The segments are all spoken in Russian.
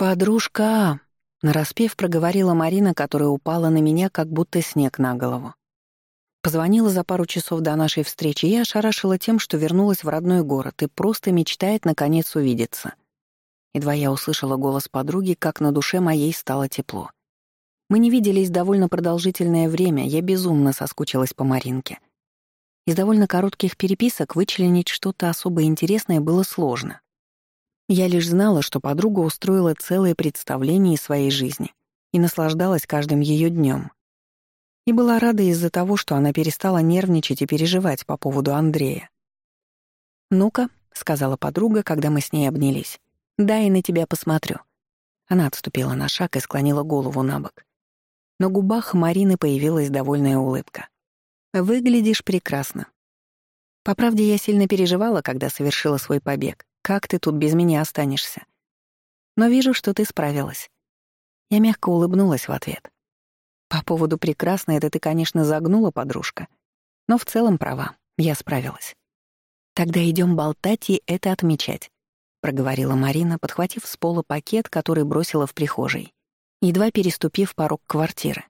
«Подружка!» — нараспев проговорила Марина, которая упала на меня, как будто снег на голову. Позвонила за пару часов до нашей встречи и ошарашила тем, что вернулась в родной город и просто мечтает наконец увидеться. Едва я услышала голос подруги, как на душе моей стало тепло. Мы не виделись довольно продолжительное время, я безумно соскучилась по Маринке. Из довольно коротких переписок вычленить что-то особо интересное было сложно. Я лишь знала, что подруга устроила целое представление своей жизни и наслаждалась каждым ее днем. И была рада из-за того, что она перестала нервничать и переживать по поводу Андрея. «Ну-ка», — сказала подруга, когда мы с ней обнялись, — «дай на тебя посмотрю». Она отступила на шаг и склонила голову на бок. На губах Марины появилась довольная улыбка. «Выглядишь прекрасно». По правде, я сильно переживала, когда совершила свой побег. Как ты тут без меня останешься? Но вижу, что ты справилась. Я мягко улыбнулась в ответ. По поводу прекрасно это ты, конечно, загнула, подружка. Но в целом права, я справилась. Тогда идем болтать и это отмечать, проговорила Марина, подхватив с пола пакет, который бросила в прихожей, едва переступив порог квартиры.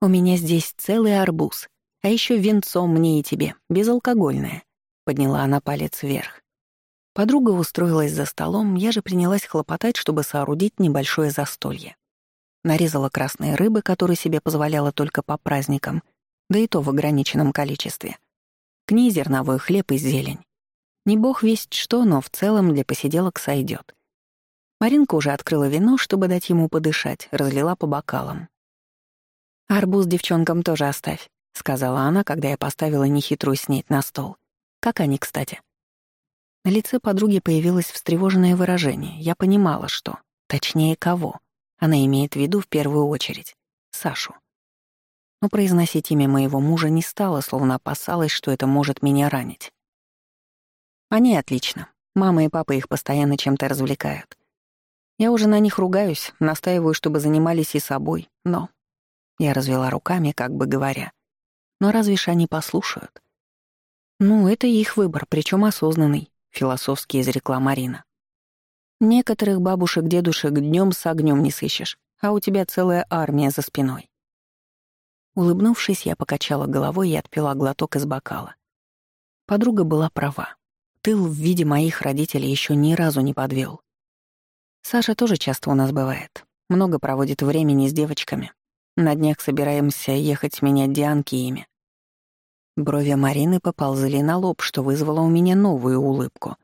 У меня здесь целый арбуз, а еще венцо мне и тебе, безалкогольное, подняла она палец вверх. Подруга устроилась за столом, я же принялась хлопотать, чтобы соорудить небольшое застолье. Нарезала красные рыбы, которые себе позволяла только по праздникам, да и то в ограниченном количестве. К ней зерновой хлеб и зелень. Не бог весть что, но в целом для посиделок сойдет. Маринка уже открыла вино, чтобы дать ему подышать, разлила по бокалам. «Арбуз девчонкам тоже оставь», — сказала она, когда я поставила нехитрую снеть на стол. «Как они, кстати?» На лице подруги появилось встревоженное выражение. Я понимала, что, точнее, кого. Она имеет в виду в первую очередь Сашу. Но произносить имя моего мужа не стала, словно опасалась, что это может меня ранить. Они отлично. Мама и папа их постоянно чем-то развлекают. Я уже на них ругаюсь, настаиваю, чтобы занимались и собой, но... Я развела руками, как бы говоря. Но разве ж они послушают? Ну, это их выбор, причем осознанный, философски изрекла Марина. Некоторых бабушек-дедушек днем с огнем не сыщешь, а у тебя целая армия за спиной. Улыбнувшись, я покачала головой и отпила глоток из бокала. Подруга была права. Тыл в виде моих родителей еще ни разу не подвел. Саша тоже часто у нас бывает. Много проводит времени с девочками. На днях собираемся ехать менять Дианки ими. Брови Марины поползли на лоб, что вызвало у меня новую улыбку.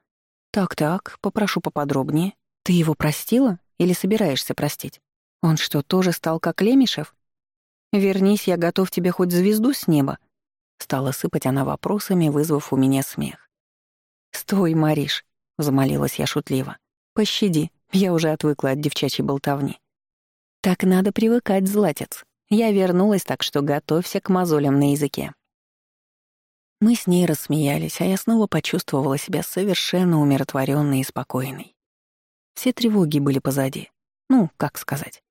«Так-так, попрошу поподробнее. Ты его простила или собираешься простить? Он что, тоже стал как Лемешев? Вернись, я готов тебе хоть звезду с неба». Стала сыпать она вопросами, вызвав у меня смех. «Стой, Мариш», — замолилась я шутливо. «Пощади, я уже отвыкла от девчачьей болтовни». «Так надо привыкать, златец. Я вернулась, так что готовься к мозолям на языке». Мы с ней рассмеялись, а я снова почувствовала себя совершенно умиротворенной и спокойной. Все тревоги были позади. Ну, как сказать.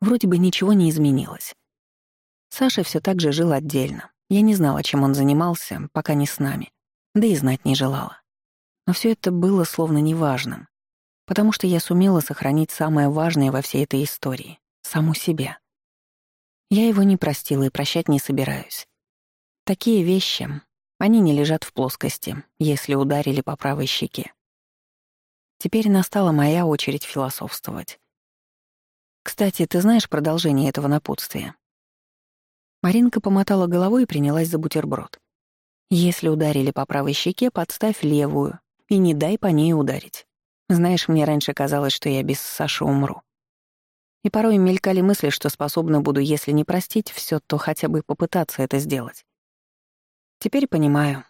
Вроде бы ничего не изменилось. Саша все так же жил отдельно. Я не знала, чем он занимался, пока не с нами. Да и знать не желала. Но все это было словно неважным, потому что я сумела сохранить самое важное во всей этой истории — саму себя. Я его не простила и прощать не собираюсь. Такие вещи, они не лежат в плоскости, если ударили по правой щеке. Теперь настала моя очередь философствовать. Кстати, ты знаешь продолжение этого напутствия? Маринка помотала головой и принялась за бутерброд. Если ударили по правой щеке, подставь левую и не дай по ней ударить. Знаешь, мне раньше казалось, что я без Саши умру. И порой мелькали мысли, что способна буду, если не простить все, то хотя бы попытаться это сделать. Теперь понимаю.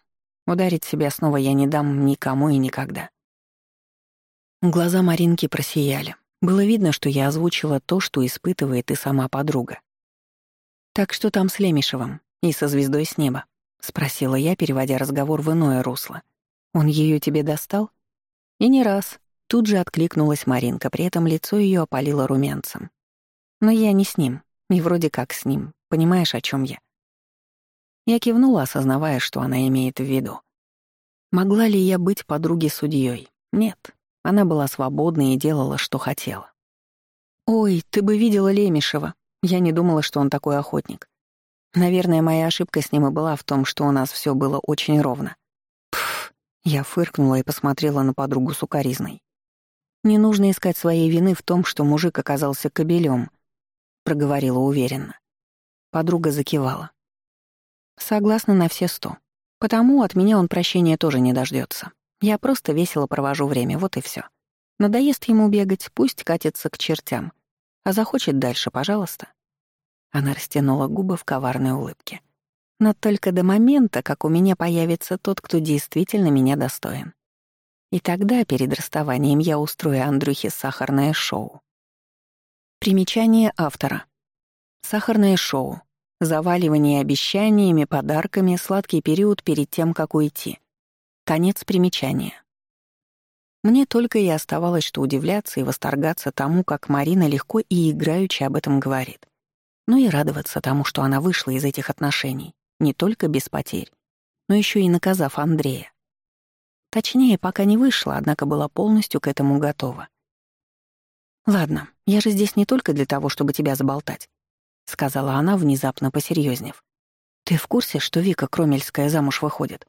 Ударить себя снова я не дам никому и никогда. Глаза Маринки просияли. Было видно, что я озвучила то, что испытывает и сама подруга. «Так что там с Лемешевым и со звездой с неба?» — спросила я, переводя разговор в иное русло. «Он ее тебе достал?» И не раз. Тут же откликнулась Маринка, при этом лицо ее опалило румянцем. «Но я не с ним, и вроде как с ним. Понимаешь, о чем я?» Я кивнула, осознавая, что она имеет в виду. Могла ли я быть подругой судьей? Нет. Она была свободна и делала, что хотела. «Ой, ты бы видела Лемешева. Я не думала, что он такой охотник. Наверное, моя ошибка с ним и была в том, что у нас все было очень ровно. Пф, я фыркнула и посмотрела на подругу сукаризной. Не нужно искать своей вины в том, что мужик оказался кобелем, проговорила уверенно. Подруга закивала. Согласна на все сто. Потому от меня он прощения тоже не дождется. Я просто весело провожу время, вот и все. Надоест ему бегать, пусть катится к чертям. А захочет дальше, пожалуйста. Она растянула губы в коварной улыбке. Но только до момента, как у меня появится тот, кто действительно меня достоин. И тогда, перед расставанием, я устрою Андрюхе сахарное шоу. Примечание автора. Сахарное шоу. Заваливание обещаниями, подарками, сладкий период перед тем, как уйти. Конец примечания. Мне только и оставалось, что удивляться и восторгаться тому, как Марина легко и играючи об этом говорит. Ну и радоваться тому, что она вышла из этих отношений, не только без потерь, но еще и наказав Андрея. Точнее, пока не вышла, однако была полностью к этому готова. «Ладно, я же здесь не только для того, чтобы тебя заболтать», — сказала она, внезапно посерьезнев. «Ты в курсе, что Вика Кромельская замуж выходит?»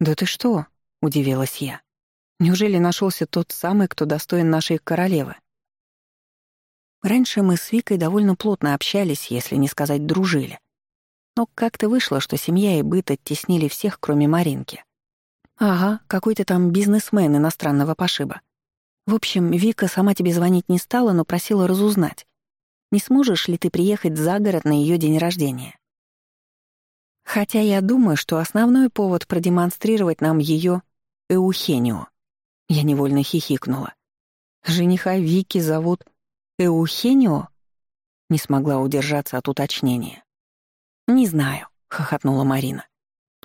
«Да ты что?» — удивилась я. Неужели нашелся тот самый, кто достоин нашей королевы? Раньше мы с Викой довольно плотно общались, если не сказать дружили. Но как-то вышло, что семья и быт оттеснили всех, кроме Маринки. Ага, какой-то там бизнесмен иностранного пошиба. В общем, Вика сама тебе звонить не стала, но просила разузнать. Не сможешь ли ты приехать за город на ее день рождения? Хотя я думаю, что основной повод продемонстрировать нам ее Эухенио. Я невольно хихикнула. Жениха Вики зовут Эухенио? Не смогла удержаться от уточнения. «Не знаю», — хохотнула Марина.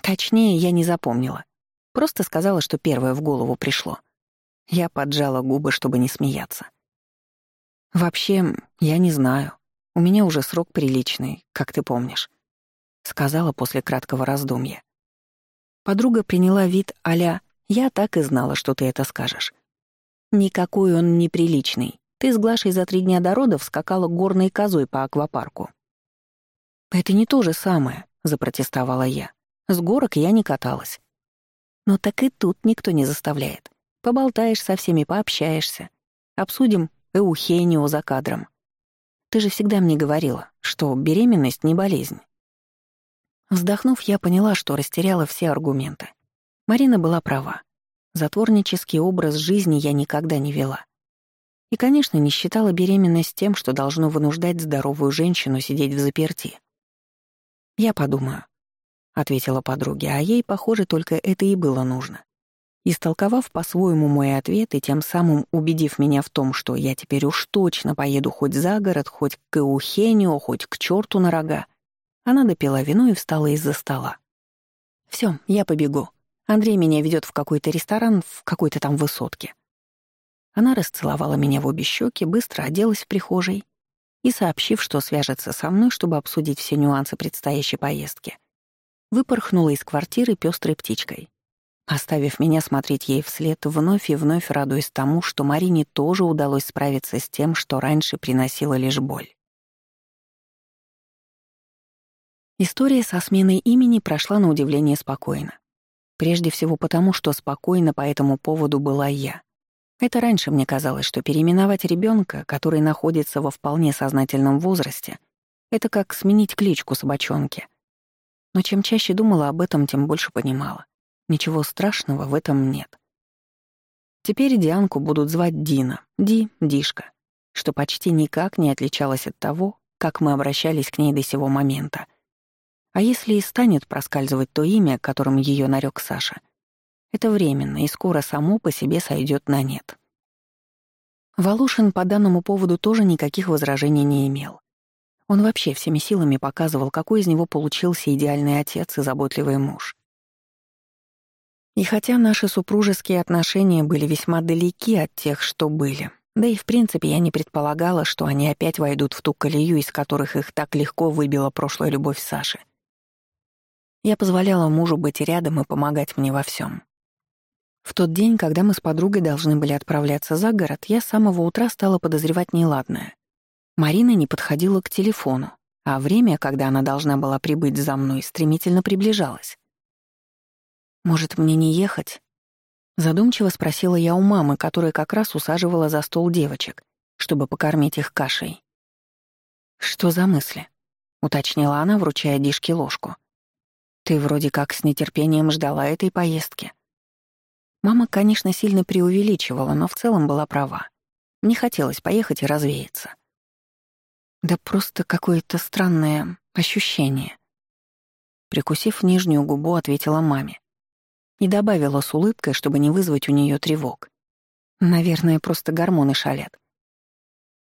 Точнее, я не запомнила. Просто сказала, что первое в голову пришло. Я поджала губы, чтобы не смеяться. «Вообще, я не знаю. У меня уже срок приличный, как ты помнишь», — сказала после краткого раздумья. Подруга приняла вид а я так и знала, что ты это скажешь. Никакой он неприличный. Ты с Глашей за три дня до родов скакала горной козой по аквапарку. Это не то же самое, запротестовала я. С горок я не каталась. Но так и тут никто не заставляет. Поболтаешь со всеми, пообщаешься. Обсудим эухенио за кадром. Ты же всегда мне говорила, что беременность не болезнь. Вздохнув, я поняла, что растеряла все аргументы. Марина была права. Затворнический образ жизни я никогда не вела. И, конечно, не считала беременность тем, что должно вынуждать здоровую женщину сидеть в заперти. «Я подумаю», — ответила подруге, а ей, похоже, только это и было нужно. Истолковав по-своему мой ответ и тем самым убедив меня в том, что я теперь уж точно поеду хоть за город, хоть к Эухенио, хоть к черту на рога, она допила вино и встала из-за стола. Все, я побегу. Андрей меня ведет в какой-то ресторан в какой-то там высотке. Она расцеловала меня в обе щеки, быстро оделась в прихожей и, сообщив, что свяжется со мной, чтобы обсудить все нюансы предстоящей поездки, выпорхнула из квартиры пестрой птичкой, оставив меня смотреть ей вслед, вновь и вновь радуясь тому, что Марине тоже удалось справиться с тем, что раньше приносило лишь боль. История со сменой имени прошла на удивление спокойно. Прежде всего потому, что спокойно по этому поводу была я. Это раньше мне казалось, что переименовать ребенка, который находится во вполне сознательном возрасте, это как сменить кличку собачонки. Но чем чаще думала об этом, тем больше понимала. Ничего страшного в этом нет. Теперь Дианку будут звать Дина, Ди, Дишка, что почти никак не отличалось от того, как мы обращались к ней до сего момента. А если и станет проскальзывать то имя, которым ее нарек Саша, это временно и скоро само по себе сойдет на нет. Волошин по данному поводу тоже никаких возражений не имел. Он вообще всеми силами показывал, какой из него получился идеальный отец и заботливый муж. И хотя наши супружеские отношения были весьма далеки от тех, что были, да и в принципе я не предполагала, что они опять войдут в ту колею, из которых их так легко выбила прошлая любовь Саши — я позволяла мужу быть рядом и помогать мне во всем. В тот день, когда мы с подругой должны были отправляться за город, я с самого утра стала подозревать неладное. Марина не подходила к телефону, а время, когда она должна была прибыть за мной, стремительно приближалось. «Может, мне не ехать?» Задумчиво спросила я у мамы, которая как раз усаживала за стол девочек, чтобы покормить их кашей. «Что за мысли?» — уточнила она, вручая Дишке ложку. «Ты вроде как с нетерпением ждала этой поездки». Мама, конечно, сильно преувеличивала, но в целом была права. Не хотелось поехать и развеяться. Да просто какое-то странное ощущение. Прикусив нижнюю губу, ответила маме. И добавила с улыбкой, чтобы не вызвать у нее тревог. Наверное, просто гормоны шалят.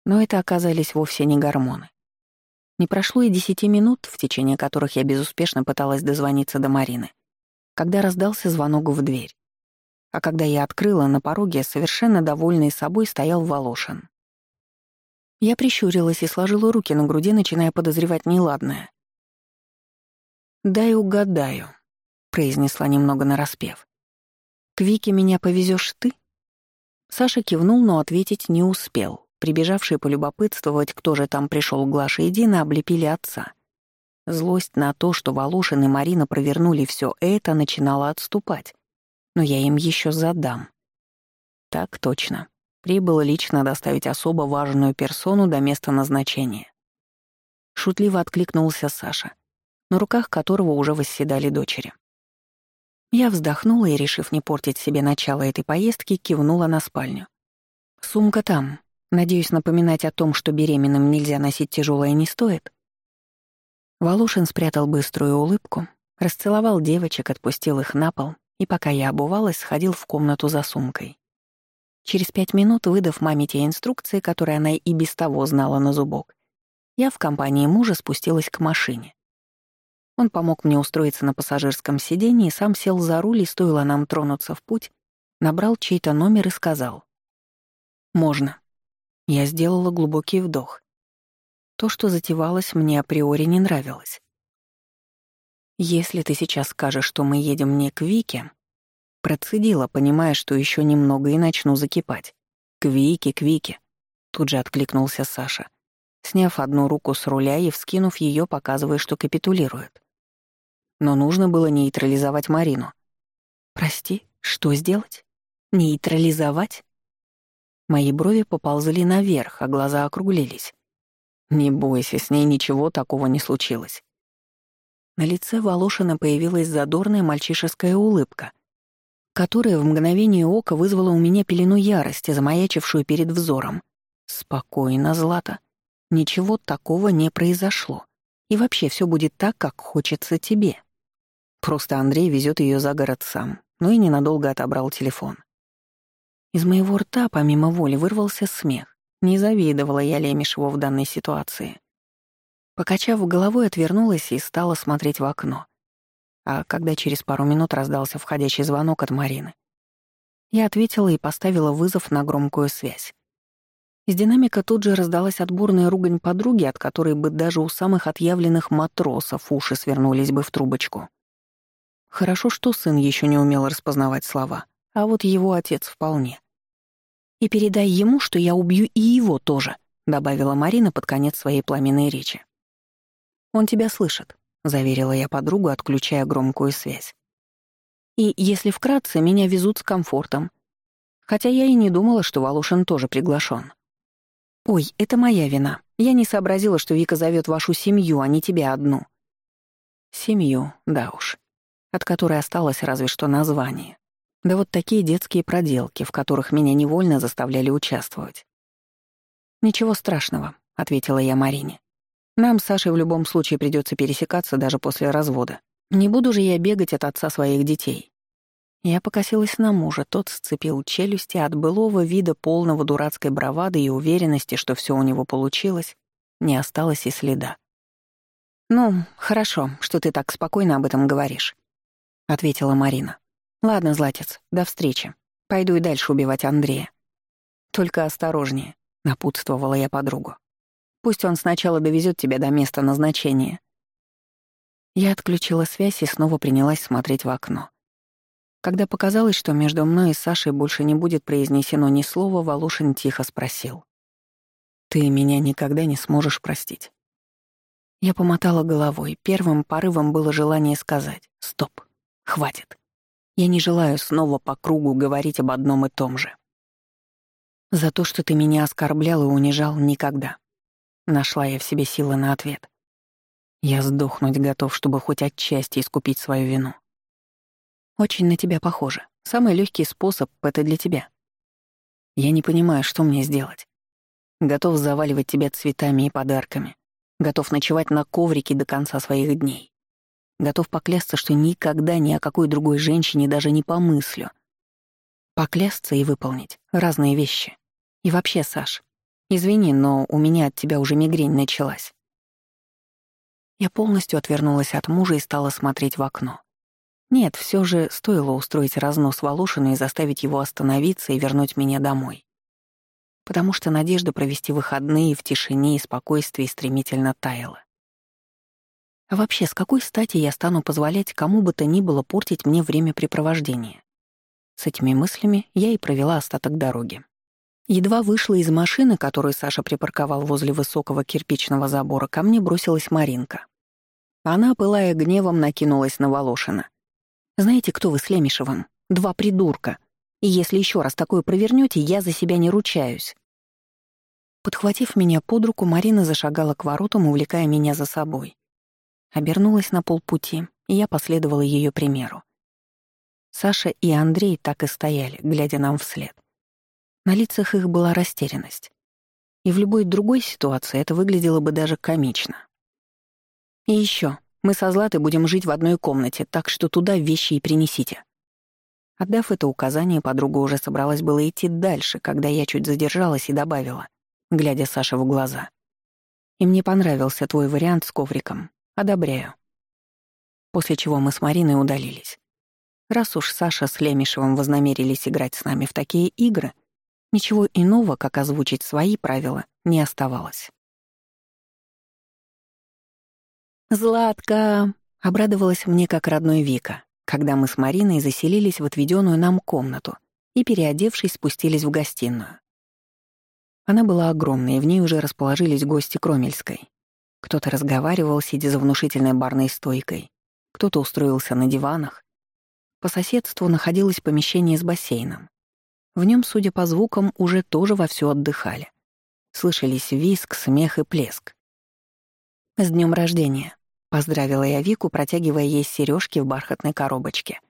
Но это оказались вовсе не гормоны. Не прошло и десяти минут, в течение которых я безуспешно пыталась дозвониться до Марины, когда раздался звонок в дверь. А когда я открыла, на пороге, совершенно довольный собой, стоял Волошин. Я прищурилась и сложила руки на груди, начиная подозревать неладное. «Дай угадаю», — произнесла немного нараспев. «К Вике меня повезешь ты?» Саша кивнул, но ответить не успел. Прибежавшие полюбопытствовать, кто же там пришел Глаша и Дина, облепили отца. Злость на то, что Волошин и Марина провернули все это, начинала отступать но я им еще задам. Так точно. Прибыло лично доставить особо важную персону до места назначения. Шутливо откликнулся Саша, на руках которого уже восседали дочери. Я вздохнула и, решив не портить себе начало этой поездки, кивнула на спальню. «Сумка там. Надеюсь, напоминать о том, что беременным нельзя носить тяжелое, не стоит?» Волошин спрятал быструю улыбку, расцеловал девочек, отпустил их на пол и пока я обувалась, сходил в комнату за сумкой. Через пять минут, выдав маме те инструкции, которые она и без того знала на зубок, я в компании мужа спустилась к машине. Он помог мне устроиться на пассажирском сиденье, сам сел за руль, и стоило нам тронуться в путь, набрал чей-то номер и сказал. «Можно». Я сделала глубокий вдох. То, что затевалось, мне априори не нравилось. «Если ты сейчас скажешь, что мы едем не к Вике...» Процедила, понимая, что еще немного и начну закипать. «К Вике, к Вике!» Тут же откликнулся Саша, сняв одну руку с руля и вскинув ее, показывая, что капитулирует. Но нужно было нейтрализовать Марину. «Прости, что сделать? Нейтрализовать?» Мои брови поползли наверх, а глаза округлились. «Не бойся, с ней ничего такого не случилось. На лице Волошина появилась задорная мальчишеская улыбка, которая в мгновение ока вызвала у меня пелену ярости, замаячившую перед взором. «Спокойно, Злата. Ничего такого не произошло. И вообще все будет так, как хочется тебе». Просто Андрей везет ее за город сам, ну и ненадолго отобрал телефон. Из моего рта, помимо воли, вырвался смех. Не завидовала я Лемешеву в данной ситуации. Покачав головой, отвернулась и стала смотреть в окно. А когда через пару минут раздался входящий звонок от Марины, я ответила и поставила вызов на громкую связь. Из динамика тут же раздалась отборная ругань подруги, от которой бы даже у самых отъявленных матросов уши свернулись бы в трубочку. Хорошо, что сын еще не умел распознавать слова, а вот его отец вполне. «И передай ему, что я убью и его тоже», — добавила Марина под конец своей пламенной речи. «Он тебя слышит», — заверила я подругу, отключая громкую связь. «И, если вкратце, меня везут с комфортом. Хотя я и не думала, что Волошин тоже приглашен. «Ой, это моя вина. Я не сообразила, что Вика зовет вашу семью, а не тебя одну». Семью, да уж, от которой осталось разве что название. Да вот такие детские проделки, в которых меня невольно заставляли участвовать. «Ничего страшного», — ответила я Марине. Нам с Сашей в любом случае придется пересекаться даже после развода. Не буду же я бегать от отца своих детей. Я покосилась на мужа, тот сцепил челюсти от былого вида полного дурацкой бравады и уверенности, что все у него получилось, не осталось и следа. «Ну, хорошо, что ты так спокойно об этом говоришь», — ответила Марина. «Ладно, Златец, до встречи. Пойду и дальше убивать Андрея». «Только осторожнее», — напутствовала я подругу. Пусть он сначала довезет тебя до места назначения». Я отключила связь и снова принялась смотреть в окно. Когда показалось, что между мной и Сашей больше не будет произнесено ни слова, Волошин тихо спросил. «Ты меня никогда не сможешь простить». Я помотала головой. Первым порывом было желание сказать «Стоп, хватит». Я не желаю снова по кругу говорить об одном и том же. За то, что ты меня оскорблял и унижал, никогда. Нашла я в себе силы на ответ. Я сдохнуть готов, чтобы хоть отчасти искупить свою вину. Очень на тебя похоже. Самый легкий способ — это для тебя. Я не понимаю, что мне сделать. Готов заваливать тебя цветами и подарками. Готов ночевать на коврике до конца своих дней. Готов поклясться, что никогда ни о какой другой женщине даже не помыслю. Поклясться и выполнить — разные вещи. И вообще, Саш, извини, но у меня от тебя уже мигрень началась. Я полностью отвернулась от мужа и стала смотреть в окно. Нет, все же стоило устроить разнос Волошину и заставить его остановиться и вернуть меня домой. Потому что надежда провести выходные в тишине и спокойствии стремительно таяла. Вообще, с какой стати я стану позволять кому бы то ни было портить мне времяпрепровождение? С этими мыслями я и провела остаток дороги. Едва вышла из машины, которую Саша припарковал возле высокого кирпичного забора, ко мне бросилась Маринка. Она, пылая гневом, накинулась на Волошина. Знаете, кто вы с Лемешевым? Два придурка. И если еще раз такое провернете, я за себя не ручаюсь». Подхватив меня под руку, Марина зашагала к воротам, увлекая меня за собой. Обернулась на полпути, и я последовала ее примеру. Саша и Андрей так и стояли, глядя нам вслед. На лицах их была растерянность. И в любой другой ситуации это выглядело бы даже комично. И еще, мы со Златой будем жить в одной комнате, так что туда вещи и принесите». Отдав это указание, подруга уже собралась было идти дальше, когда я чуть задержалась и добавила, глядя Саше в глаза. «И мне понравился твой вариант с ковриком. Одобряю». После чего мы с Мариной удалились. Раз уж Саша с Лемешевым вознамерились играть с нами в такие игры, ничего иного, как озвучить свои правила, не оставалось. «Златка!» — обрадовалась мне как родной Вика, когда мы с Мариной заселились в отведенную нам комнату и, переодевшись, спустились в гостиную. Она была огромной, и в ней уже расположились гости Кромельской. Кто-то разговаривал, сидя за внушительной барной стойкой, кто-то устроился на диванах. По соседству находилось помещение с бассейном. В нем, судя по звукам, уже тоже вовсю отдыхали. Слышались виск, смех и плеск. «С днем рождения!» — поздравила я Вику, протягивая ей сережки в бархатной коробочке.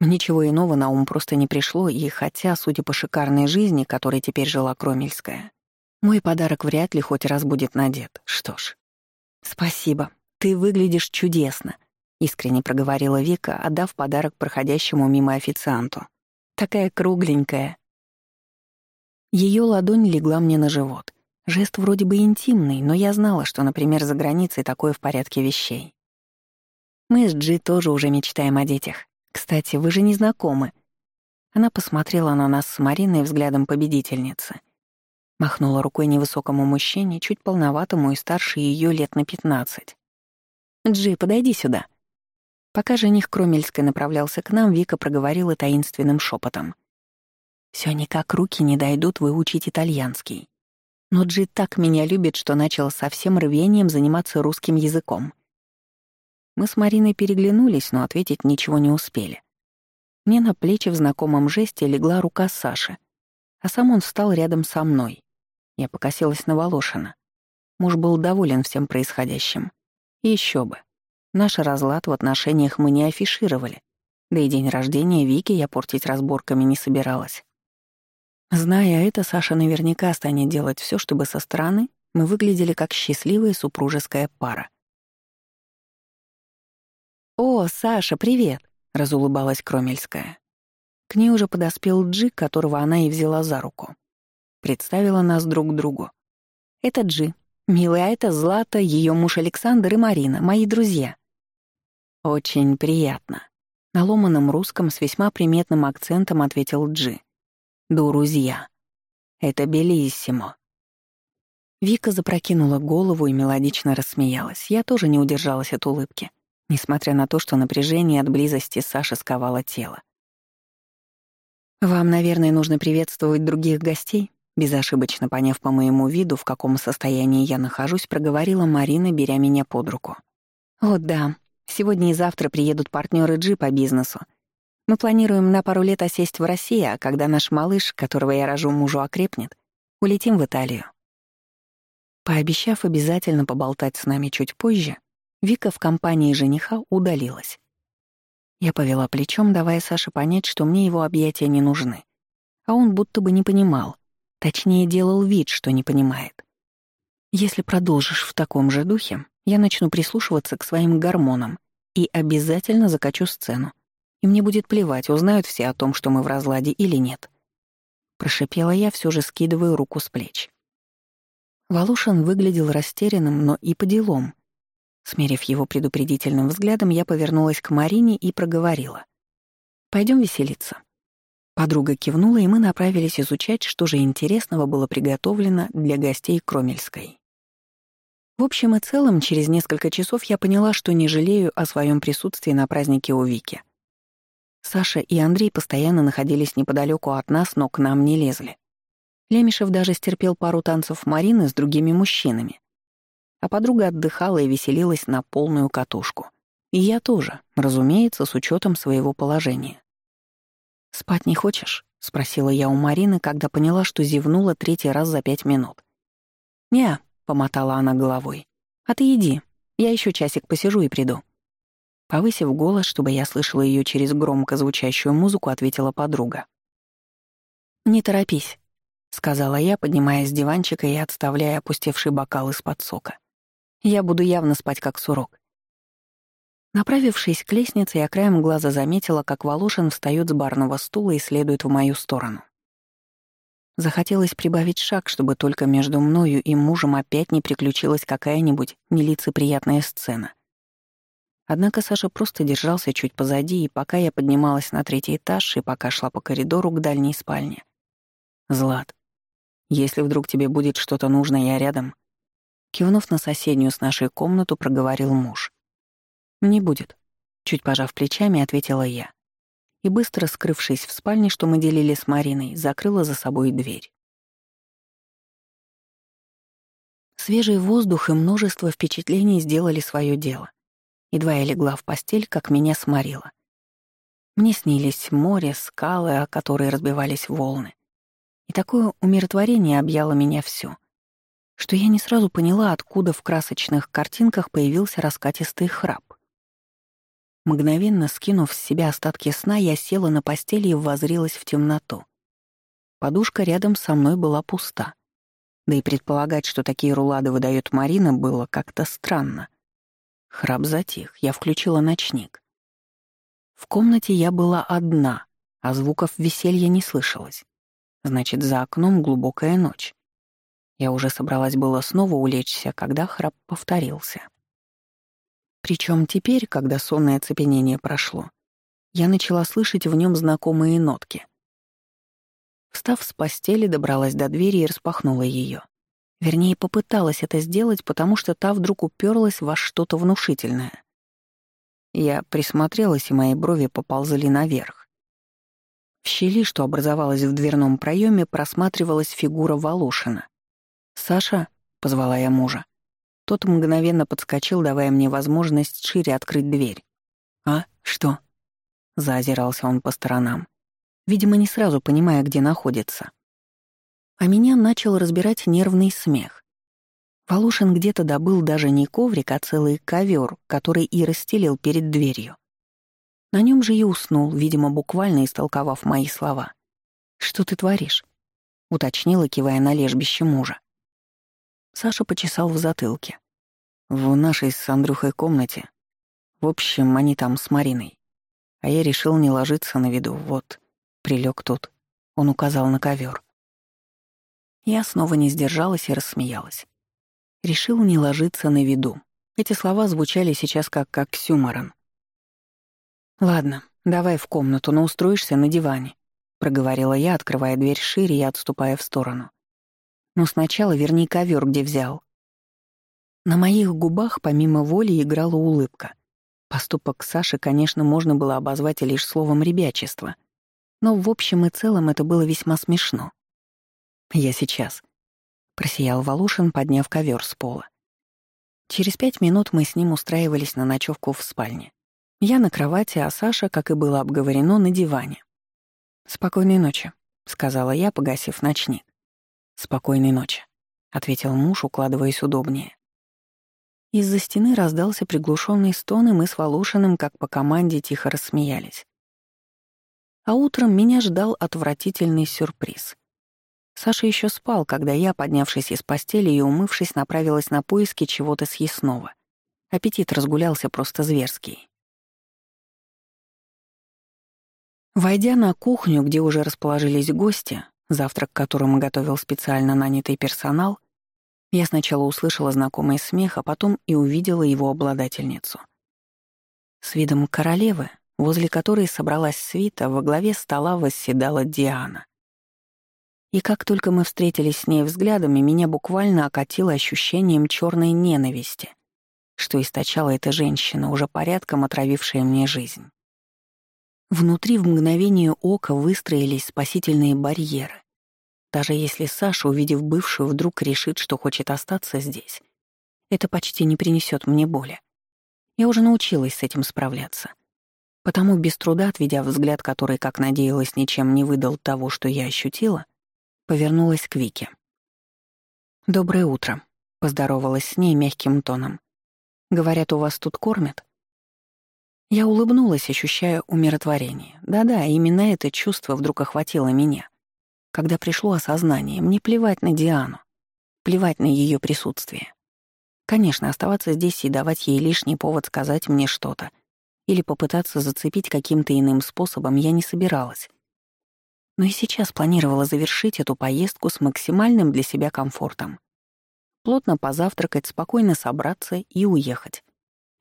Ничего иного на ум просто не пришло, и хотя, судя по шикарной жизни, которой теперь жила Кромельская, мой подарок вряд ли хоть раз будет надет. Что ж. «Спасибо. Ты выглядишь чудесно», — искренне проговорила Вика, отдав подарок проходящему мимо официанту. «Такая кругленькая». Ее ладонь легла мне на живот — Жест вроде бы интимный, но я знала, что, например, за границей такое в порядке вещей. Мы с Джи тоже уже мечтаем о детях. Кстати, вы же не знакомы. Она посмотрела на нас с Мариной взглядом победительницы. Махнула рукой невысокому мужчине, чуть полноватому и старше ее лет на пятнадцать. «Джи, подойди сюда». Пока жених Кромельской направлялся к нам, Вика проговорила таинственным шепотом. «Всё никак руки не дойдут выучить итальянский. Но Джи так меня любит, что начал со всем рвением заниматься русским языком. Мы с Мариной переглянулись, но ответить ничего не успели. Мне на плечи в знакомом жесте легла рука Саши, а сам он встал рядом со мной. Я покосилась на Волошина. Муж был доволен всем происходящим. И еще бы. Наш разлад в отношениях мы не афишировали. Да и день рождения Вики я портить разборками не собиралась. Зная это, Саша наверняка станет делать все, чтобы со стороны мы выглядели как счастливая супружеская пара. «О, Саша, привет!» — разулыбалась Кромельская. К ней уже подоспел Джи, которого она и взяла за руку. Представила нас друг другу. «Это Джи. Милая, это Злата, ее муж Александр и Марина, мои друзья». «Очень приятно», — на ломаном русском с весьма приметным акцентом ответил Джи. Друзья. Это белиссимо. Вика запрокинула голову и мелодично рассмеялась. Я тоже не удержалась от улыбки, несмотря на то, что напряжение от близости Саши сковало тело. «Вам, наверное, нужно приветствовать других гостей?» Безошибочно поняв по моему виду, в каком состоянии я нахожусь, проговорила Марина, беря меня под руку. «О, да. Сегодня и завтра приедут партнеры Джи по бизнесу. Мы планируем на пару лет осесть в России, а когда наш малыш, которого я рожу мужу, окрепнет, улетим в Италию». Пообещав обязательно поболтать с нами чуть позже, Вика в компании жениха удалилась. Я повела плечом, давая Саше понять, что мне его объятия не нужны. А он будто бы не понимал. Точнее, делал вид, что не понимает. Если продолжишь в таком же духе, я начну прислушиваться к своим гормонам и обязательно закачу сцену. И мне будет плевать, узнают все о том, что мы в разладе или нет. Прошипела я, все же скидывая руку с плеч. Волошин выглядел растерянным, но и по делам. Смерив его предупредительным взглядом, я повернулась к Марине и проговорила. Пойдем веселиться». Подруга кивнула, и мы направились изучать, что же интересного было приготовлено для гостей Кромельской. В общем и целом, через несколько часов я поняла, что не жалею о своем присутствии на празднике у Вики. Саша и Андрей постоянно находились неподалеку от нас, но к нам не лезли. Лемешев даже стерпел пару танцев Марины с другими мужчинами, а подруга отдыхала и веселилась на полную катушку. И я тоже, разумеется, с учетом своего положения. «Спать не хочешь?» — спросила я у Марины, когда поняла, что зевнула третий раз за пять минут. «Не», — помотала она головой. «А ты иди, я еще часик посижу и приду». Повысив голос, чтобы я слышала ее через громко звучащую музыку, ответила подруга. «Не торопись», — сказала я, поднимаясь с диванчика и отставляя опустевший бокал из-под сока. Я буду явно спать как сурок. Направившись к лестнице, я краем глаза заметила, как Волошин встает с барного стула и следует в мою сторону. Захотелось прибавить шаг, чтобы только между мною и мужем опять не приключилась какая-нибудь нелицеприятная сцена. Однако Саша просто держался чуть позади, и пока я поднималась на третий этаж и пока шла по коридору к дальней спальне. «Злат, если вдруг тебе будет что-то нужно, я рядом. Кивнув на соседнюю с нашей комнату, проговорил муж. «Не будет», — чуть пожав плечами, ответила я. И быстро скрывшись в спальне, что мы делили с Мариной, закрыла за собой дверь. Свежий воздух и множество впечатлений сделали свое дело. Едва я легла в постель, как меня сморило. Мне снились море, скалы, о которые разбивались волны. И такое умиротворение объяло меня всю что я не сразу поняла, откуда в красочных картинках появился раскатистый храп. Мгновенно скинув с себя остатки сна, я села на постели и воззрилась в темноту. Подушка рядом со мной была пуста. Да и предполагать, что такие рулады выдает Марина, было как-то странно. Храп затих, я включила ночник. В комнате я была одна, а звуков веселья не слышалось. Значит, за окном глубокая ночь. Я уже собралась было снова улечься, когда храп повторился. Причем теперь, когда сонное оцепенение прошло, я начала слышать в нем знакомые нотки. Встав с постели, добралась до двери и распахнула ее. Вернее, попыталась это сделать, потому что та вдруг уперлась во что-то внушительное. Я присмотрелась, и мои брови поползли наверх. В щели, что образовалась в дверном проеме, просматривалась фигура Волошина. «Саша?» — позвала я мужа. Тот мгновенно подскочил, давая мне возможность шире открыть дверь. «А? Что?» — заозирался он по сторонам, видимо, не сразу понимая, где находится. А меня начал разбирать нервный смех. Волошин где-то добыл даже не коврик, а целый ковер, который и расстелил перед дверью. На нем же и уснул, видимо, буквально истолковав мои слова. «Что ты творишь?» — уточнила, кивая на лежбище мужа. Саша почесал в затылке. В нашей с Андрюхой комнате. В общем, они там с Мариной. А я решил не ложиться на виду. Вот, прилег тут. Он указал на ковер. Я снова не сдержалась и рассмеялась. Решил не ложиться на виду. Эти слова звучали сейчас как оксюморон. «Ладно, давай в комнату, но устроишься на диване», — проговорила я, открывая дверь шире и отступая в сторону. Но сначала верни ковер, где взял. На моих губах помимо воли играла улыбка. Поступок Саши, конечно, можно было обозвать лишь словом «ребячество». Но в общем и целом это было весьма смешно. «Я сейчас», — просиял Волошин, подняв ковер с пола. Через пять минут мы с ним устраивались на ночевку в спальне. Я на кровати, а Саша, как и было обговорено, на диване. «Спокойной ночи», — сказала я, погасив ночник. «Спокойной ночи», — ответил муж, укладываясь удобнее. Из-за стены раздался приглушенный стон, и мы с Волошиным, как по команде, тихо рассмеялись. А утром меня ждал отвратительный сюрприз. Саша еще спал, когда я, поднявшись из постели и умывшись, направилась на поиски чего-то съестного. Аппетит разгулялся просто зверский. Войдя на кухню, где уже расположились гости, завтрак которому готовил специально нанятый персонал, я сначала услышала знакомый смех, а потом и увидела его обладательницу. С видом королевы возле которой собралась свита, во главе стола восседала Диана. И как только мы встретились с ней взглядами, меня буквально окатило ощущением черной ненависти, что источала эта женщина, уже порядком отравившая мне жизнь. Внутри в мгновение ока выстроились спасительные барьеры. Даже если Саша, увидев бывшую, вдруг решит, что хочет остаться здесь, это почти не принесет мне боли. Я уже научилась с этим справляться. Потому, без труда отведя взгляд, который, как надеялась, ничем не выдал того, что я ощутила, повернулась к Вике. «Доброе утро», — поздоровалась с ней мягким тоном. «Говорят, у вас тут кормят?» Я улыбнулась, ощущая умиротворение. Да-да, именно это чувство вдруг охватило меня. Когда пришло осознание, мне плевать на Диану, плевать на ее присутствие. Конечно, оставаться здесь и давать ей лишний повод сказать мне что-то — или попытаться зацепить каким-то иным способом я не собиралась. Но и сейчас планировала завершить эту поездку с максимальным для себя комфортом. Плотно позавтракать, спокойно собраться и уехать.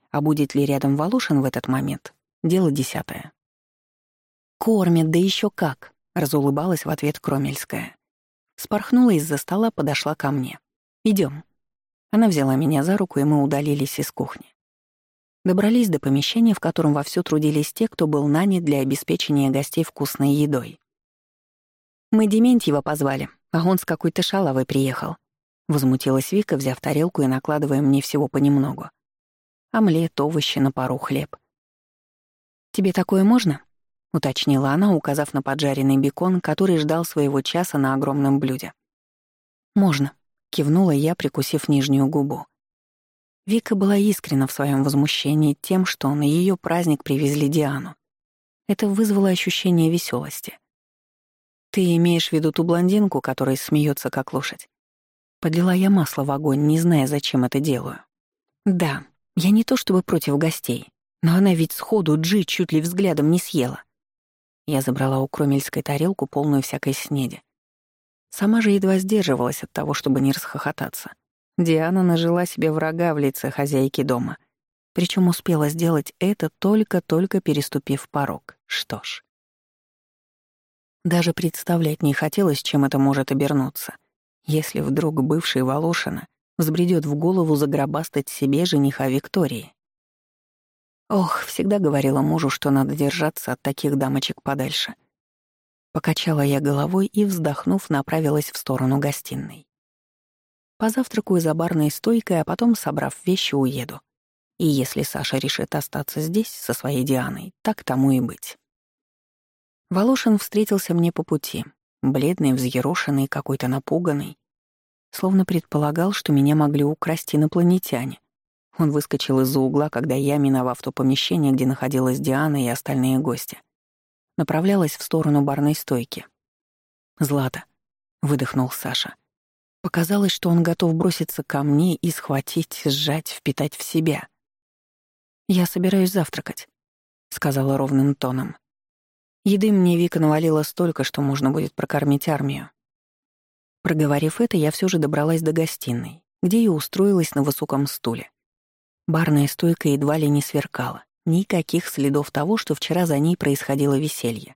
А будет ли рядом Волошин в этот момент? Дело десятое. «Кормят, да еще как!» — разулыбалась в ответ Кромельская. Спорхнула из-за стола, подошла ко мне. Идем. Она взяла меня за руку, и мы удалились из кухни. Добрались до помещения, в котором вовсю трудились те, кто был нанят для обеспечения гостей вкусной едой. «Мы Дементьева позвали, а он с какой-то шалавой приехал», — возмутилась Вика, взяв тарелку и накладывая мне всего понемногу. Омлет, овощи, на пару хлеб. «Тебе такое можно?» — уточнила она, указав на поджаренный бекон, который ждал своего часа на огромном блюде. «Можно», — кивнула я, прикусив нижнюю губу. Вика была искренна в своем возмущении тем, что на ее праздник привезли Диану. Это вызвало ощущение веселости. «Ты имеешь в виду ту блондинку, которая смеется как лошадь?» Подлила я масло в огонь, не зная, зачем это делаю. «Да, я не то чтобы против гостей, но она ведь сходу Джи чуть ли взглядом не съела». Я забрала у Кромельской тарелку, полную всякой снеди. Сама же едва сдерживалась от того, чтобы не расхохотаться. Диана нажила себе врага в лице хозяйки дома. Причем успела сделать это, только-только переступив порог. Что ж. Даже представлять не хотелось, чем это может обернуться. Если вдруг бывший Волошина взбредет в голову загробастать себе жениха Виктории. Ох, всегда говорила мужу, что надо держаться от таких дамочек подальше. Покачала я головой и, вздохнув, направилась в сторону гостиной. Позавтракаю за барной стойкой, а потом, собрав вещи, уеду. И если Саша решит остаться здесь со своей Дианой, так тому и быть. Волошин встретился мне по пути, бледный, взъерошенный, какой-то напуганный. Словно предполагал, что меня могли украсть инопланетяне. Он выскочил из-за угла, когда я, миновав то помещение, где находилась Диана и остальные гости, направлялась в сторону барной стойки. «Злата», — выдохнул Саша. Показалось, что он готов броситься ко мне и схватить, сжать, впитать в себя. «Я собираюсь завтракать», — сказала ровным тоном. Еды мне Вика навалила столько, что можно будет прокормить армию. Проговорив это, я все же добралась до гостиной, где и устроилась на высоком стуле. Барная стойка едва ли не сверкала. Никаких следов того, что вчера за ней происходило веселье.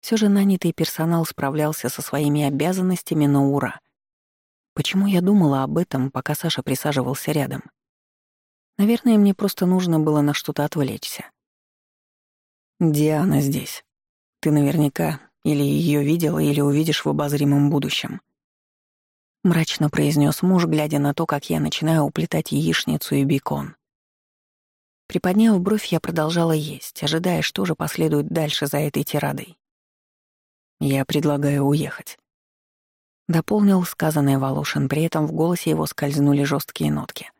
Все же нанятый персонал справлялся со своими обязанностями на ура — Почему я думала об этом, пока Саша присаживался рядом? Наверное, мне просто нужно было на что-то отвлечься. «Диана здесь», Ты наверняка или ее видела, или увидишь в обозримом будущем. Мрачно произнес муж, глядя на то, как я начинаю уплетать яичницу и бекон. Приподняв бровь, я продолжала есть, ожидая, что же последует дальше за этой тирадой. «Я предлагаю уехать», — дополнил сказанное Волошин, при этом в голосе его скользнули жесткие нотки.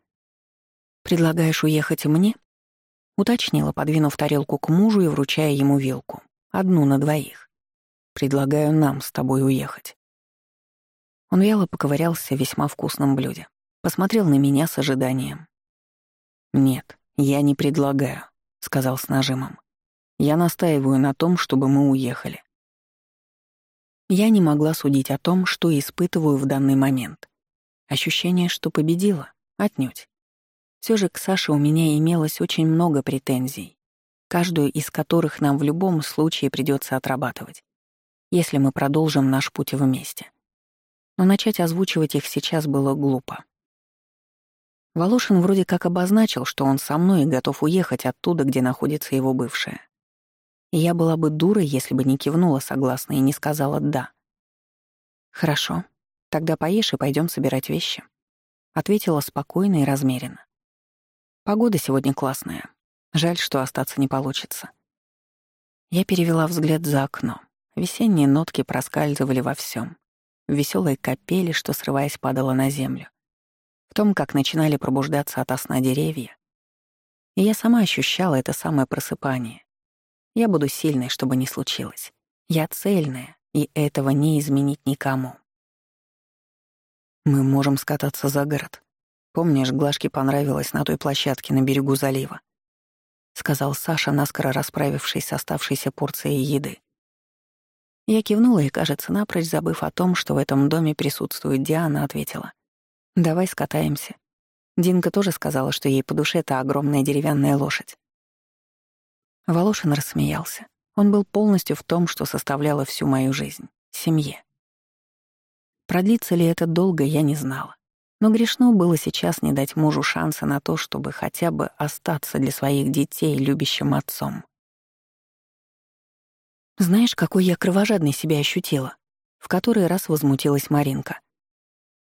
«Предлагаешь уехать мне?» — уточнила, подвинув тарелку к мужу и вручая ему вилку. Одну на двоих. «Предлагаю нам с тобой уехать». Он вяло поковырялся в весьма вкусном блюде. Посмотрел на меня с ожиданием. «Нет, я не предлагаю», — сказал с нажимом. «Я настаиваю на том, чтобы мы уехали. Я не могла судить о том, что испытываю в данный момент. Ощущение, что победила? Отнюдь. Все же к Саше у меня имелось очень много претензий, каждую из которых нам в любом случае придется отрабатывать, если мы продолжим наш путь вместе. Но начать озвучивать их сейчас было глупо. Волошин вроде как обозначил, что он со мной и готов уехать оттуда, где находится его бывшая. И я была бы дурой, если бы не кивнула согласно и не сказала «да». «Хорошо, тогда поешь и пойдем собирать вещи», — ответила спокойно и размеренно. «Погода сегодня классная. Жаль, что остаться не получится». Я перевела взгляд за окно. Весенние нотки проскальзывали во всем. Веселой капели, что, срываясь, падала на землю. В том, как начинали пробуждаться ото сна деревья. И я сама ощущала это самое просыпание, я буду сильной, чтобы не случилось. Я цельная, и этого не изменить никому. Мы можем скататься за город. Помнишь, Глашке понравилось на той площадке на берегу залива? Сказал Саша, наскоро расправившись с оставшейся порцией еды. Я кивнула и, кажется, напрочь забыв о том, что в этом доме присутствует Диана, ответила. «Давай скатаемся». Динка тоже сказала, что ей по душе та огромная деревянная лошадь. Волошин рассмеялся. Он был полностью в том, что составляло всю мою жизнь — семье. Продлится ли это долго, я не знала. Но грешно было сейчас не дать мужу шанса на то, чтобы хотя бы остаться для своих детей любящим отцом. Знаешь, какой я кровожадной себя ощутила? В который раз возмутилась Маринка.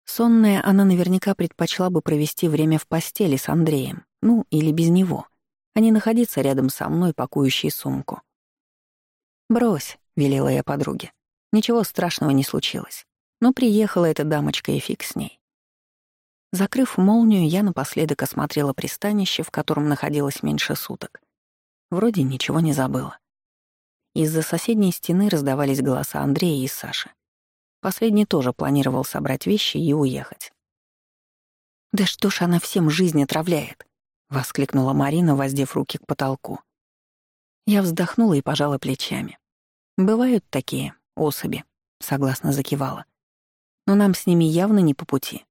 Сонная она наверняка предпочла бы провести время в постели с Андреем, ну или без него а не находиться рядом со мной, пакующей сумку. «Брось», — велела я подруге. Ничего страшного не случилось. Но приехала эта дамочка, и фиг с ней. Закрыв молнию, я напоследок осмотрела пристанище, в котором находилось меньше суток. Вроде ничего не забыла. Из-за соседней стены раздавались голоса Андрея и Саши. Последний тоже планировал собрать вещи и уехать. «Да что ж она всем жизнь отравляет?» воскликнула Марина, воздев руки к потолку. Я вздохнула и пожала плечами. Бывают такие особи, согласно закивала. Но нам с ними явно не по пути.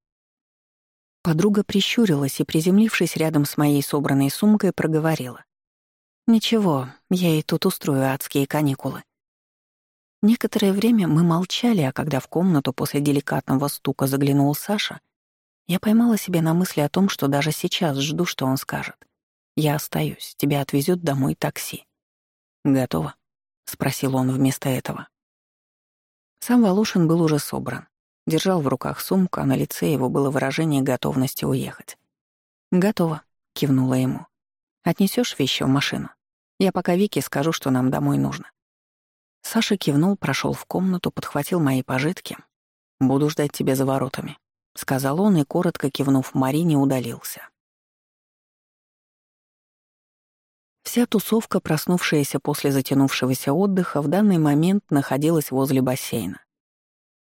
Подруга прищурилась и, приземлившись рядом с моей собранной сумкой, проговорила. «Ничего, я и тут устрою адские каникулы». Некоторое время мы молчали, а когда в комнату после деликатного стука заглянул Саша, я поймала себя на мысли о том, что даже сейчас жду, что он скажет. «Я остаюсь, тебя отвезет домой такси». «Готово?» — спросил он вместо этого. Сам Волошин был уже собран. Держал в руках сумку, а на лице его было выражение готовности уехать. «Готово», — кивнула ему. Отнесешь вещи в машину? Я пока Вике скажу, что нам домой нужно». Саша кивнул, прошел в комнату, подхватил мои пожитки. «Буду ждать тебя за воротами», — сказал он и, коротко кивнув Марине, удалился. Вся тусовка, проснувшаяся после затянувшегося отдыха, в данный момент находилась возле бассейна.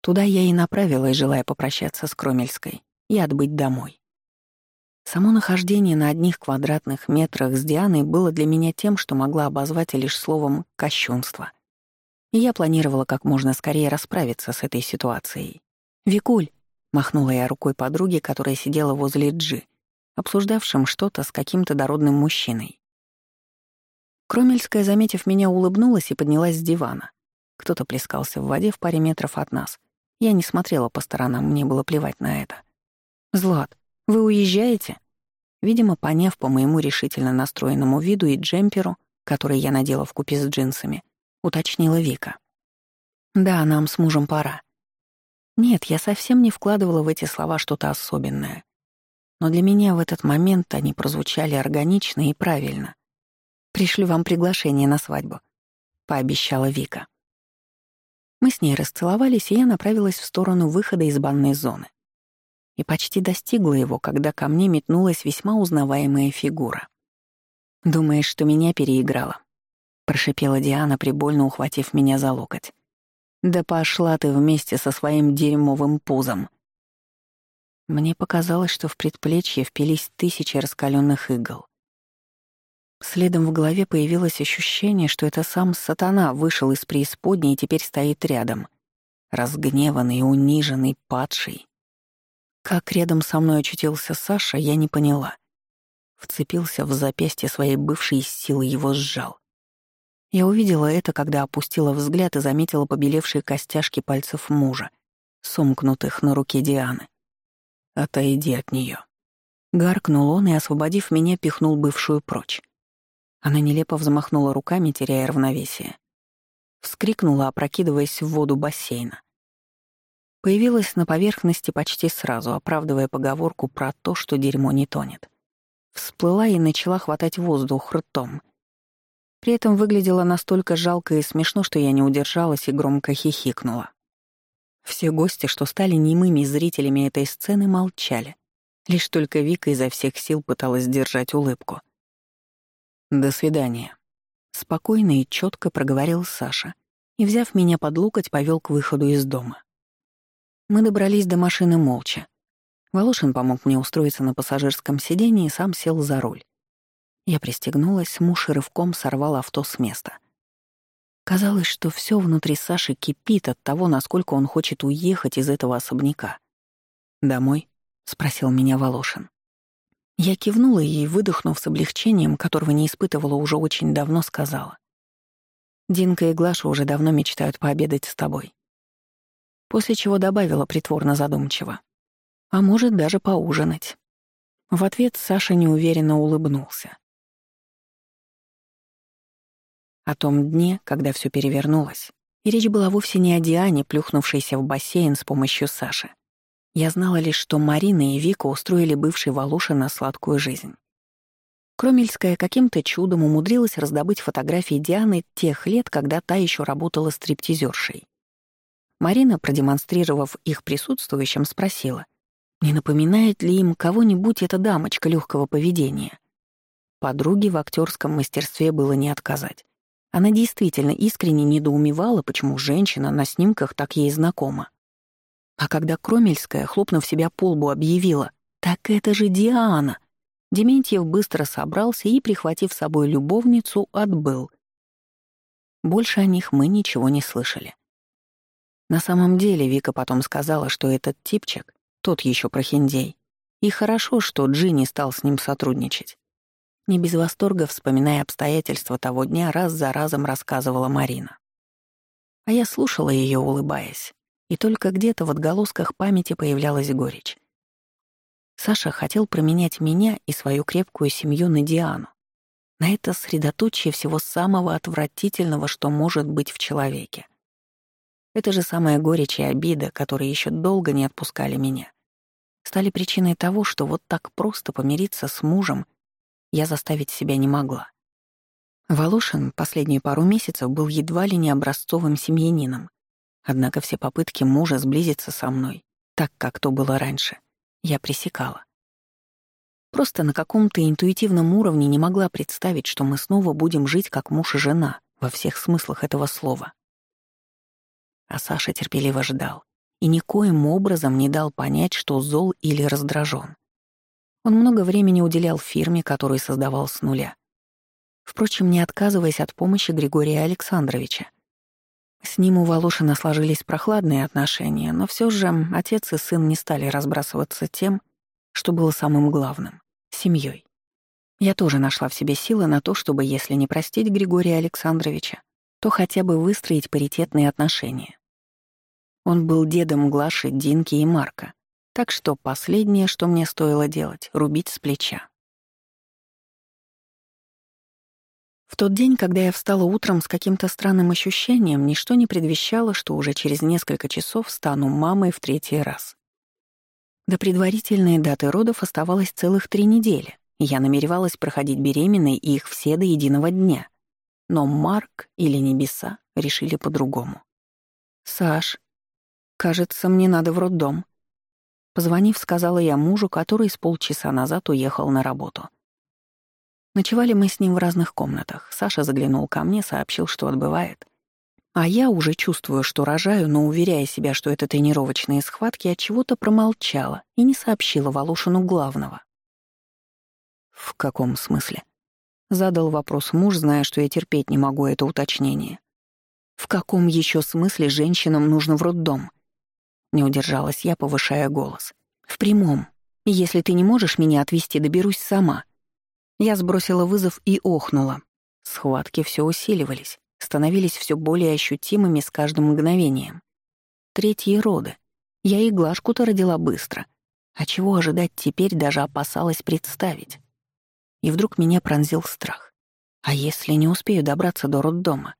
Туда я и направилась, желая попрощаться с Кромельской и отбыть домой. Само нахождение на одних квадратных метрах с Дианой было для меня тем, что могла обозвать лишь словом «кощунство». И я планировала как можно скорее расправиться с этой ситуацией. «Викуль!» Махнула я рукой подруге, которая сидела возле Джи, обсуждавшим что-то с каким-то дородным мужчиной. Кромельская, заметив меня, улыбнулась и поднялась с дивана. Кто-то плескался в воде в паре метров от нас. Я не смотрела по сторонам, мне было плевать на это. «Злат, вы уезжаете?» Видимо, поняв по моему решительно настроенному виду и джемперу, который я надела в купе с джинсами, уточнила Вика. «Да, нам с мужем пора». Нет, я совсем не вкладывала в эти слова что-то особенное. Но для меня в этот момент они прозвучали органично и правильно. «Пришлю вам приглашение на свадьбу», — пообещала Вика. Мы с ней расцеловались, и я направилась в сторону выхода из банной зоны. И почти достигла его, когда ко мне метнулась весьма узнаваемая фигура. «Думаешь, что меня переиграла?» — прошипела Диана, прибольно ухватив меня за локоть. «Да пошла ты вместе со своим дерьмовым пузом!» Мне показалось, что в предплечье впились тысячи раскаленных игл. Следом в голове появилось ощущение, что это сам сатана вышел из преисподней и теперь стоит рядом, разгневанный, униженный, падший. Как рядом со мной очутился Саша, я не поняла. Вцепился в запястье своей бывшей силы, его сжал. Я увидела это, когда опустила взгляд и заметила побелевшие костяшки пальцев мужа, сомкнутых на руке Дианы. «Отойди от нее. Гаркнул он и, освободив меня, пихнул бывшую прочь. Она нелепо взмахнула руками, теряя равновесие. Вскрикнула, опрокидываясь в воду бассейна. Появилась на поверхности почти сразу, оправдывая поговорку про то, что дерьмо не тонет. Всплыла и начала хватать воздух ртом — при этом выглядело настолько жалко и смешно, что я не удержалась и громко хихикнула. Все гости, что стали немыми зрителями этой сцены, молчали. Лишь только Вика изо всех сил пыталась держать улыбку. «До свидания», — спокойно и четко проговорил Саша и, взяв меня под локоть, повел к выходу из дома. Мы добрались до машины молча. Волошин помог мне устроиться на пассажирском сиденье и сам сел за руль. Я пристегнулась, муж рывком сорвал авто с места. Казалось, что все внутри Саши кипит от того, насколько он хочет уехать из этого особняка. «Домой?» — спросил меня Волошин. Я кивнула и, выдохнув с облегчением, которого не испытывала уже очень давно, сказала. «Динка и Глаша уже давно мечтают пообедать с тобой». После чего добавила притворно задумчиво. «А может, даже поужинать». В ответ Саша неуверенно улыбнулся. о том дне, когда все перевернулось. И речь была вовсе не о Диане, плюхнувшейся в бассейн с помощью Саши. Я знала лишь, что Марина и Вика устроили бывшей на сладкую жизнь. Кромельская каким-то чудом умудрилась раздобыть фотографии Дианы тех лет, когда та еще работала стриптизершей. Марина, продемонстрировав их присутствующим, спросила, не напоминает ли им кого-нибудь эта дамочка легкого поведения. Подруге в актерском мастерстве было не отказать. Она действительно искренне недоумевала, почему женщина на снимках так ей знакома. А когда Кромельская, хлопнув себя по лбу, объявила «Так это же Диана!», Дементьев быстро собрался и, прихватив с собой любовницу, отбыл. Больше о них мы ничего не слышали. На самом деле Вика потом сказала, что этот типчик, тот еще прохиндей, и хорошо, что Джинни стал с ним сотрудничать. Не без восторга, вспоминая обстоятельства того дня, раз за разом рассказывала Марина. А я слушала ее, улыбаясь, и только где-то в отголосках памяти появлялась горечь. Саша хотел променять меня и свою крепкую семью на Диану. На это средоточие всего самого отвратительного, что может быть в человеке. Это же самая горечь и обида, которые еще долго не отпускали меня, стали причиной того, что вот так просто помириться с мужем я заставить себя не могла. Волошин последние пару месяцев был едва ли не образцовым семьянином. Однако все попытки мужа сблизиться со мной, так как то было раньше, я пресекала. Просто на каком-то интуитивном уровне не могла представить, что мы снова будем жить как муж и жена во всех смыслах этого слова. А Саша терпеливо ждал и никоим образом не дал понять, что зол или раздражен. Он много времени уделял фирме, которую создавал с нуля. Впрочем, не отказываясь от помощи Григория Александровича. С ним у Волошина сложились прохладные отношения, но все же отец и сын не стали разбрасываться тем, что было самым главным — семьей. Я тоже нашла в себе силы на то, чтобы, если не простить Григория Александровича, то хотя бы выстроить паритетные отношения. Он был дедом Глаши, Динки и Марка, так что последнее, что мне стоило делать — рубить с плеча. В тот день, когда я встала утром с каким-то странным ощущением, ничто не предвещало, что уже через несколько часов стану мамой в третий раз. До предварительной даты родов оставалось целых три недели, и я намеревалась проходить беременной их все до единого дня. Но Марк или небеса решили по-другому. «Саш, кажется, мне надо в роддом», Позвонив, сказала я мужу, который с полчаса назад уехал на работу. Ночевали мы с ним в разных комнатах. Саша заглянул ко мне, сообщил, что отбывает. А я уже чувствую, что рожаю, но уверяя себя, что это тренировочные схватки, от чего-то промолчала и не сообщила Волошину главного. «В каком смысле?» — задал вопрос муж, зная, что я терпеть не могу это уточнение. «В каком еще смысле женщинам нужно в роддом?» Не удержалась я, повышая голос. «В прямом. Если ты не можешь меня отвезти, доберусь сама». Я сбросила вызов и охнула. Схватки все усиливались, становились все более ощутимыми с каждым мгновением. Третьи роды. Я и Глашку-то родила быстро. А чего ожидать теперь, даже опасалась представить. И вдруг меня пронзил страх. А если не успею добраться до роддома?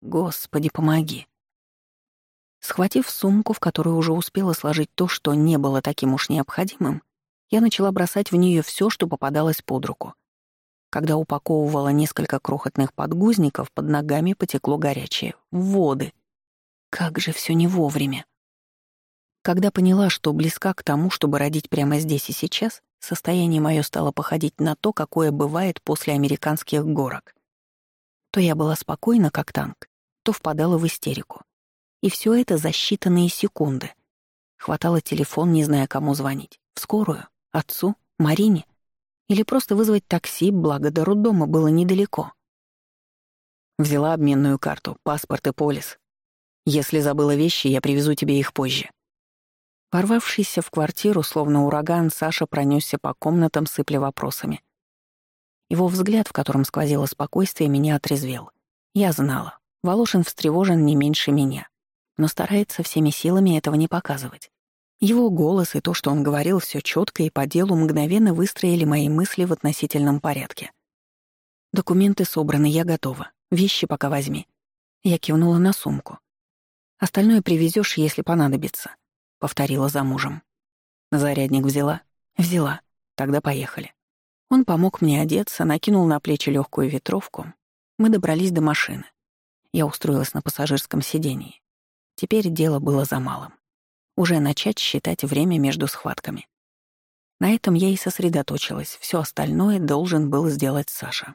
Господи, помоги. Схватив сумку, в которую уже успела сложить то, что не было таким уж необходимым, я начала бросать в нее все, что попадалось под руку. Когда упаковывала несколько крохотных подгузников, под ногами потекло горячее. Воды. Как же все не вовремя. Когда поняла, что близка к тому, чтобы родить прямо здесь и сейчас, состояние мое стало походить на то, какое бывает после американских горок. То я была спокойна, как танк, то впадала в истерику. И все это за считанные секунды. Хватало телефон, не зная, кому звонить. В скорую? Отцу? Марине? Или просто вызвать такси, благо до роддома было недалеко. Взяла обменную карту, паспорт и полис. Если забыла вещи, я привезу тебе их позже. Ворвавшийся в квартиру, словно ураган, Саша пронесся по комнатам, сыпля вопросами. Его взгляд, в котором сквозило спокойствие, меня отрезвел. Я знала. Волошин встревожен не меньше меня но старается всеми силами этого не показывать. Его голос и то, что он говорил все четко и по делу, мгновенно выстроили мои мысли в относительном порядке. «Документы собраны, я готова. Вещи пока возьми». Я кивнула на сумку. «Остальное привезешь, если понадобится», — повторила за мужем. «Зарядник взяла?» «Взяла. Тогда поехали». Он помог мне одеться, накинул на плечи легкую ветровку. Мы добрались до машины. Я устроилась на пассажирском сидении. Теперь дело было за малым. Уже начать считать время между схватками. На этом я и сосредоточилась, все остальное должен был сделать Саша.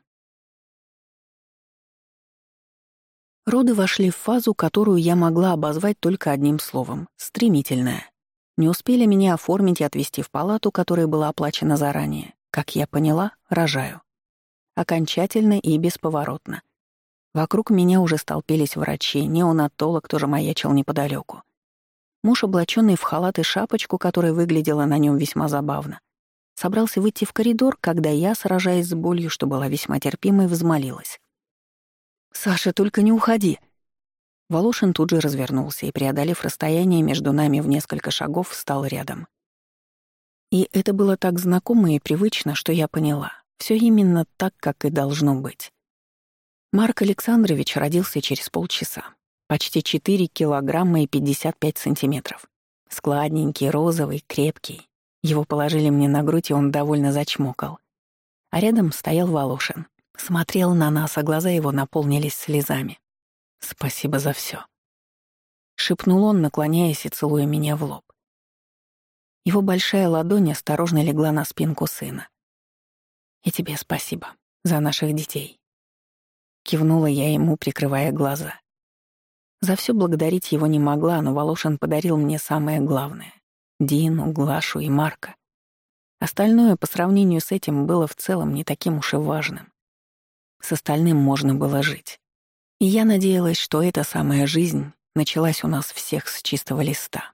Роды вошли в фазу, которую я могла обозвать только одним словом — стремительная. Не успели меня оформить и отвезти в палату, которая была оплачена заранее. Как я поняла, рожаю. Окончательно и бесповоротно — Вокруг меня уже столпились врачи, неонатолог тоже маячил неподалеку. Муж, облаченный в халат и шапочку, которая выглядела на нем весьма забавно, собрался выйти в коридор, когда я, сражаясь с болью, что была весьма терпимой, взмолилась. «Саша, только не уходи!» Волошин тут же развернулся и, преодолев расстояние между нами в несколько шагов, встал рядом. И это было так знакомо и привычно, что я поняла. Все именно так, как и должно быть. Марк Александрович родился через полчаса. Почти 4 килограмма и 55 сантиметров. Складненький, розовый, крепкий. Его положили мне на грудь, и он довольно зачмокал. А рядом стоял Волошин. Смотрел на нас, а глаза его наполнились слезами. «Спасибо за все, шепнул он, наклоняясь и целуя меня в лоб. Его большая ладонь осторожно легла на спинку сына. «И тебе спасибо за наших детей». Кивнула я ему, прикрывая глаза. За все благодарить его не могла, но Волошин подарил мне самое главное — Дину, Глашу и Марка. Остальное по сравнению с этим было в целом не таким уж и важным. С остальным можно было жить. И я надеялась, что эта самая жизнь началась у нас всех с чистого листа.